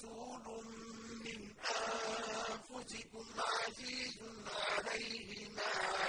رَسُولٌ مِّنْ أَنفُسِكُمْ عَزِيزٌ عَلَيْهِ مَا